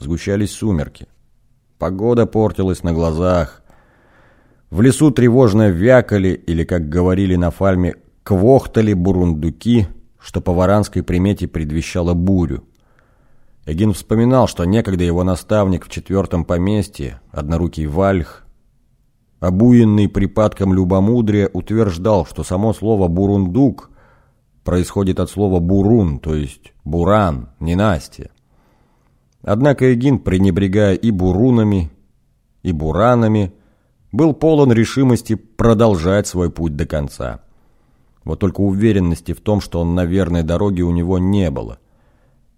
сгущались сумерки. Погода портилась на глазах. В лесу тревожно вякали, или, как говорили на фальме, квохтали бурундуки, что по варанской примете предвещало бурю. Эгин вспоминал, что некогда его наставник в четвертом поместье, однорукий Вальх, обуянный припадком любомудрия, утверждал, что само слово «бурундук» происходит от слова «бурун», то есть «буран», «ненастье». Однако Эгин, пренебрегая и бурунами, и буранами, был полон решимости продолжать свой путь до конца. Вот только уверенности в том, что он на верной дороге у него не было.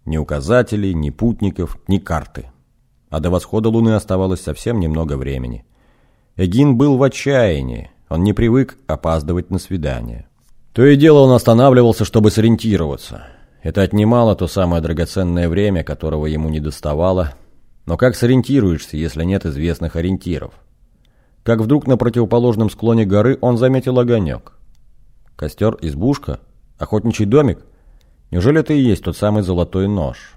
Ни указателей, ни путников, ни карты. А до восхода луны оставалось совсем немного времени. Эгин был в отчаянии, он не привык опаздывать на свидание. То и дело он останавливался, чтобы сориентироваться. Это отнимало то самое драгоценное время, которого ему не доставало. Но как сориентируешься, если нет известных ориентиров? Как вдруг на противоположном склоне горы он заметил огонек. Костер, избушка, охотничий домик? Неужели это и есть тот самый золотой нож?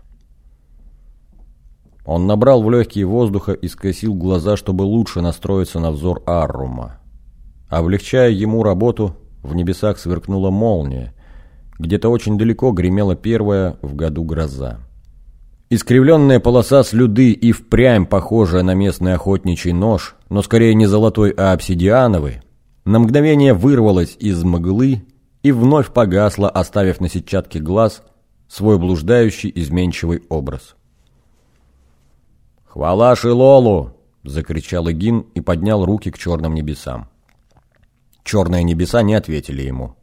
Он набрал в легкие воздуха и скосил глаза, чтобы лучше настроиться на взор Аррума. Облегчая ему работу, в небесах сверкнула молния. Где-то очень далеко гремела первая в году гроза. Искривленная полоса слюды и впрямь похожая на местный охотничий нож, но скорее не золотой, а обсидиановый, на мгновение вырвалась из мглы и вновь погасла, оставив на сетчатке глаз свой блуждающий изменчивый образ. «Хвала Шилолу!» — закричал Игин и поднял руки к черным небесам. Черные небеса не ответили ему.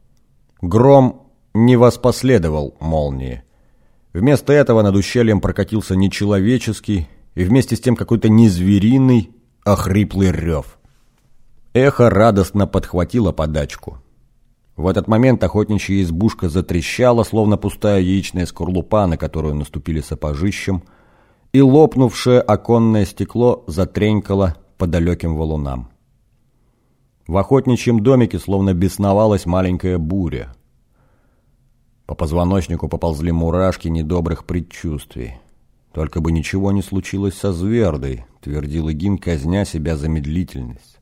Гром не воспоследовал молнии. Вместо этого над ущельем прокатился нечеловеческий и вместе с тем какой-то незвериный, охриплый рев. Эхо радостно подхватило подачку. В этот момент охотничья избушка затрещала, словно пустая яичная скорлупа, на которую наступили сапожищем, и лопнувшее оконное стекло затренькало по далеким валунам. В охотничьем домике словно бесновалась маленькая буря. По позвоночнику поползли мурашки недобрых предчувствий. «Только бы ничего не случилось со Звердой», — твердил Игин, казня себя за медлительность.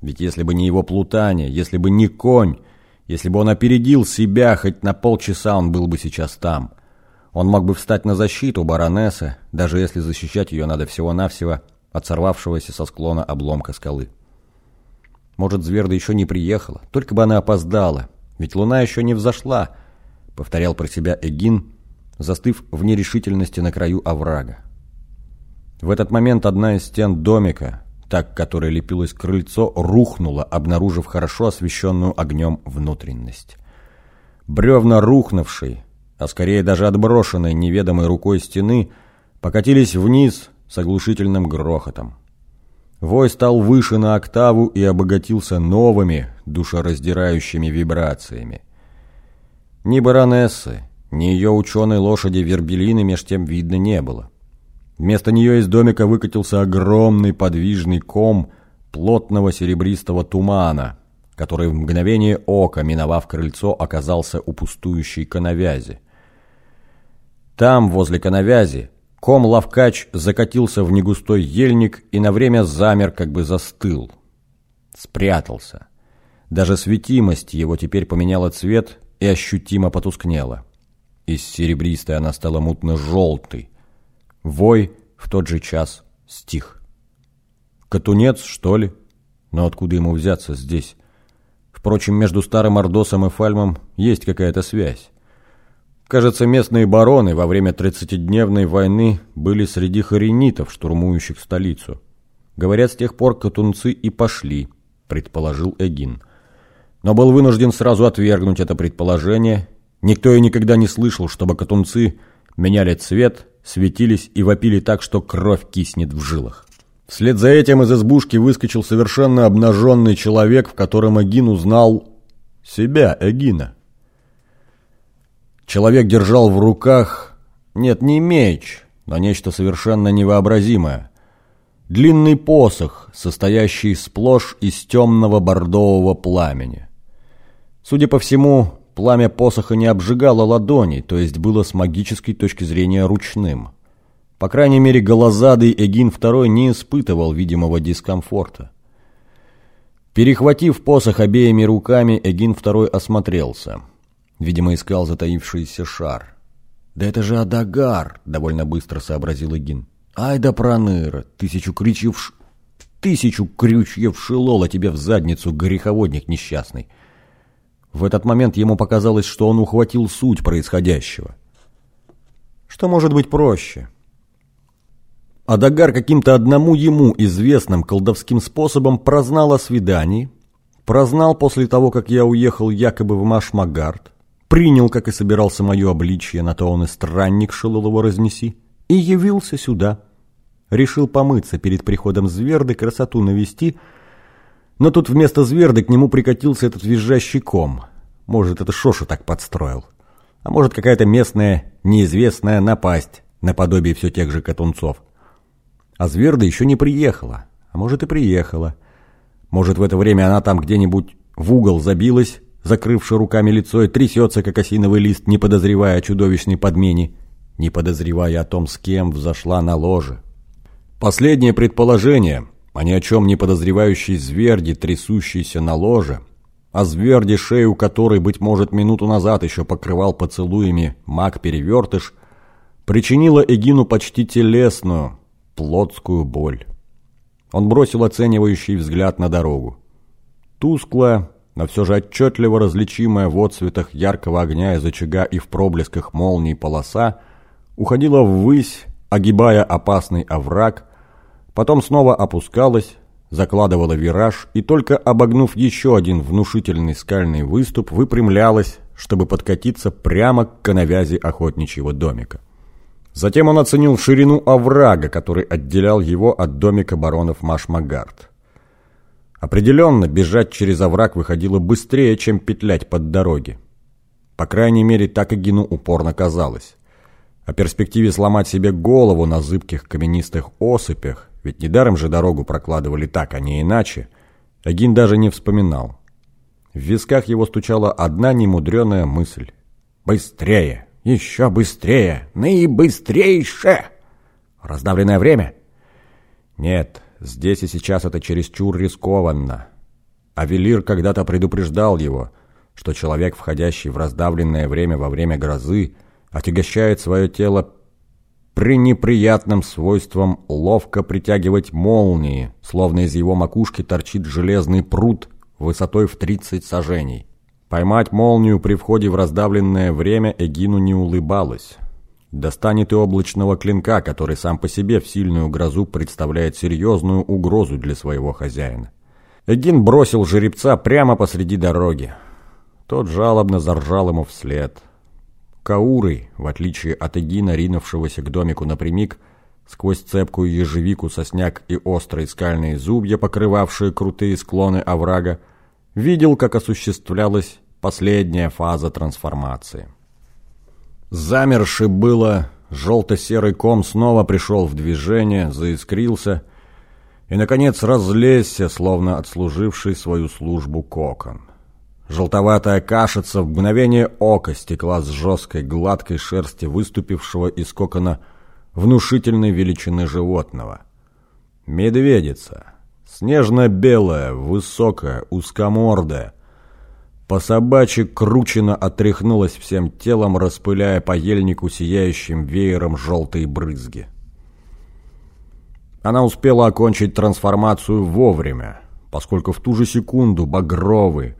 Ведь если бы не его плутание, если бы не конь, если бы он опередил себя, хоть на полчаса он был бы сейчас там. Он мог бы встать на защиту баронессы, даже если защищать ее надо всего-навсего от сорвавшегося со склона обломка скалы. Может, Зверда еще не приехала, только бы она опоздала, ведь луна еще не взошла, повторял про себя Эгин, застыв в нерешительности на краю оврага. В этот момент одна из стен домика, так, которой лепилось крыльцо, рухнула, обнаружив хорошо освещенную огнем внутренность. Бревна рухнувшей, а скорее даже отброшенной неведомой рукой стены, покатились вниз с оглушительным грохотом. Вой стал выше на октаву и обогатился новыми, душераздирающими вибрациями. Ни баронессы, ни ее ученой лошади Вербелины меж тем видно не было. Вместо нее из домика выкатился огромный подвижный ком плотного серебристого тумана, который в мгновение ока, миновав крыльцо, оказался у пустующей коновязи. Там, возле коновязи, Ком-лавкач закатился в негустой ельник и на время замер, как бы застыл. Спрятался. Даже светимость его теперь поменяла цвет и ощутимо потускнела. Из серебристой она стала мутно-желтой. Вой в тот же час стих. Катунец, что ли? Но откуда ему взяться здесь? Впрочем, между старым Ордосом и Фальмом есть какая-то связь. Кажется, местные бароны во время тридцатидневной войны были среди хоренитов, штурмующих столицу. Говорят, с тех пор катунцы и пошли, предположил Эгин. Но был вынужден сразу отвергнуть это предположение. Никто и никогда не слышал, чтобы катунцы меняли цвет, светились и вопили так, что кровь киснет в жилах. Вслед за этим из избушки выскочил совершенно обнаженный человек, в котором Эгин узнал себя, Эгина. Человек держал в руках, нет, не меч, но нечто совершенно невообразимое. Длинный посох, состоящий сплошь из темного бордового пламени. Судя по всему, пламя посоха не обжигало ладони, то есть было с магической точки зрения ручным. По крайней мере, голозадый Эгин II не испытывал видимого дискомфорта. Перехватив посох обеими руками, Эгин II осмотрелся. Видимо, искал затаившийся шар. «Да это же Адагар!» — довольно быстро сообразил Эгин. «Ай да проныра! Тысячу крючьев... Тысячу крючьев шелола тебе в задницу, греховодник несчастный!» В этот момент ему показалось, что он ухватил суть происходящего. Что может быть проще? Адагар каким-то одному ему известным колдовским способом прознал о свидании, прознал после того, как я уехал якобы в Машмагард, принял, как и собирался, мое обличье, на то он и странник шел его разнеси, и явился сюда. Решил помыться перед приходом Зверды, красоту навести, но тут вместо Зверды к нему прикатился этот визжащий ком. Может, это Шоша так подстроил. А может, какая-то местная, неизвестная напасть, наподобие все тех же катунцов. А Зверда еще не приехала. А может и приехала. Может в это время она там где-нибудь в угол забилась, закрывши руками лицо, и трясется, как осиновый лист, не подозревая о чудовищной подмене, не подозревая о том, с кем взошла на ложе. Последнее предположение, а ни о чем не подозревающий зверди, трясущийся на ложе, а зверди, шею которой, быть может, минуту назад еще покрывал поцелуями маг-перевертыш, причинила Эгину почти телесную, плотскую боль. Он бросил оценивающий взгляд на дорогу. Тусклая, но все же отчетливо различимая в отцветах яркого огня из очага и в проблесках молний полоса уходила ввысь, огибая опасный овраг, потом снова опускалась, закладывала вираж и только обогнув еще один внушительный скальный выступ, выпрямлялась, чтобы подкатиться прямо к коновязи охотничьего домика. Затем он оценил ширину оврага, который отделял его от домика баронов Машмагард. Определенно, бежать через овраг выходило быстрее, чем петлять под дороги. По крайней мере, так и Гину упорно казалось. О перспективе сломать себе голову на зыбких каменистых осыпях, ведь недаром же дорогу прокладывали так, а не иначе, Агин даже не вспоминал. В висках его стучала одна немудреная мысль. «Быстрее! Еще быстрее! Наибыстрейше!» Раздавленное время? Нет, здесь и сейчас это чересчур рискованно. Авелир когда-то предупреждал его, что человек, входящий в раздавленное время во время грозы, отягощает свое тело пренеприятным свойством ловко притягивать молнии, словно из его макушки торчит железный пруд высотой в 30 сажений. Поймать молнию при входе в раздавленное время Эгину не улыбалась. Достанет и облачного клинка, который сам по себе в сильную грозу представляет серьезную угрозу для своего хозяина. Эгин бросил жеребца прямо посреди дороги. Тот жалобно заржал ему вслед. Каурой, в отличие от Эгина, ринувшегося к домику напрямик, сквозь цепкую ежевику, сосняк и острые скальные зубья, покрывавшие крутые склоны оврага, видел, как осуществлялась последняя фаза трансформации. Замерший было, желто-серый ком снова пришел в движение, заискрился и, наконец, разлезся, словно отслуживший свою службу кокон. Желтоватая кашица в мгновение ока стекла с жесткой гладкой шерсти выступившего из кокона внушительной величины животного. Медведица. Снежно-белая, высокая, узкомордая. По собачьи кручено отряхнулась всем телом, распыляя по ельнику сияющим веером желтые брызги. Она успела окончить трансформацию вовремя, поскольку в ту же секунду багровый,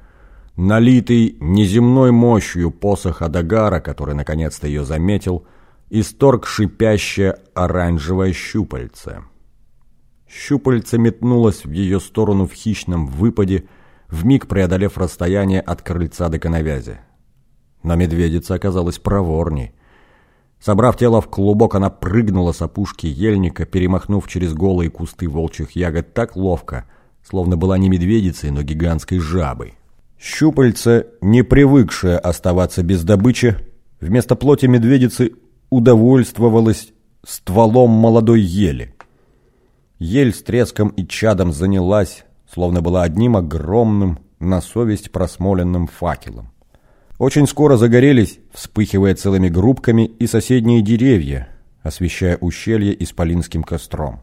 налитый неземной мощью посох Адагара, который наконец-то ее заметил, исторг шипящее оранжевое щупальце — Щупальце метнулось в ее сторону в хищном выпаде, вмиг преодолев расстояние от крыльца до коновязи. Но медведица оказалась проворней. Собрав тело в клубок, она прыгнула с опушки ельника, перемахнув через голые кусты волчьих ягод так ловко, словно была не медведицей, но гигантской жабой. Щупальце, не привыкшее оставаться без добычи, вместо плоти медведицы удовольствовалось стволом молодой ели. Ель с треском и чадом занялась, словно была одним огромным, на совесть просмоленным факелом. Очень скоро загорелись, вспыхивая целыми группками, и соседние деревья, освещая ущелье исполинским костром.